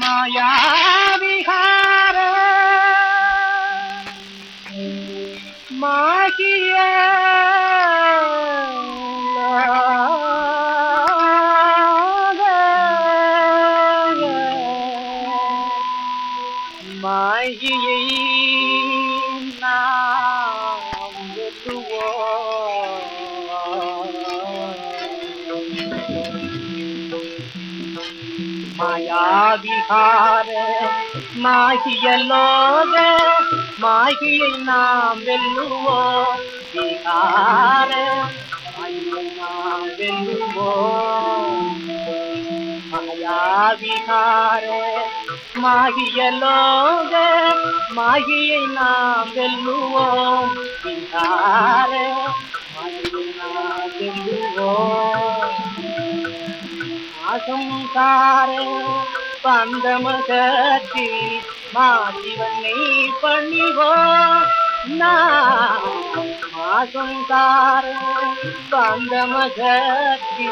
玛雅比哈尔，玛吉雅拉格，玛吉雅伊。மாயாவிகார மாகிய லோக மாகியை நாம் வெல்லுவோம். விகார நாம் வெல்லுவோம். மாயாவிகார மாகிய லோக மாகியை நாம் வெல்லுவோம் விகார மாகியை நாம் வெல்லுவோம் அசங்கார பந்தமகத்தி மாசிவனை பணிவோம் மாசங்கார பந்தமகத்தி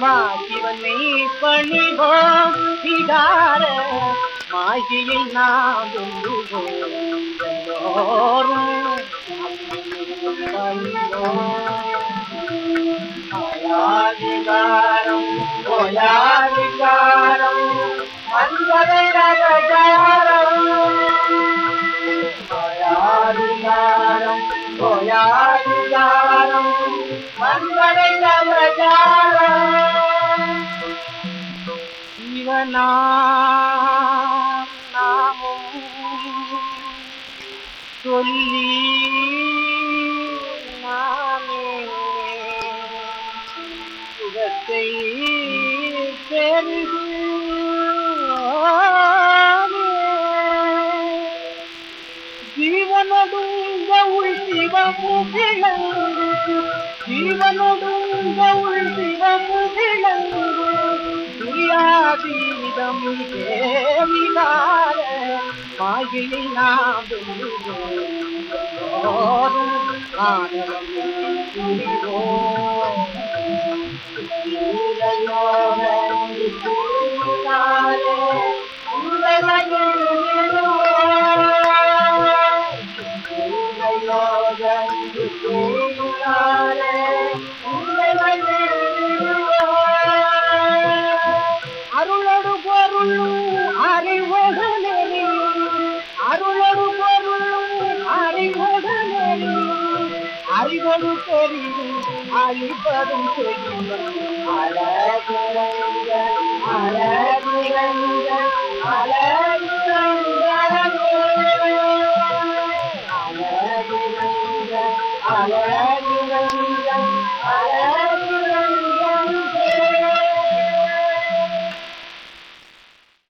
மாசிவனை பணிவோம் விகார மாகியை நாம் வெல்லுவோம் எல்லோரும் மாயாதிகாரம் கோயாதிகாரம் மன்மதை ரகஜாரம் மாயாதிகாரம் கோயாதிகாரம் மன்மதை ரகஜாரம் இவனா சொல்லி நாமே சுகத்தை பெருகு ஜீவனொடுங்க உள் சிவமுகிழங்கு ஜீவனொடுங்க உள் சிவமுகிழங்கு துரியாதீதம் தேவிதார Thank you. அறிவொடு தெரிவு அழிப்பதும் தெரியும் அழகுறங்க அழகுறங்க அழகுறங்க அழகுறங்க அழகுறங்க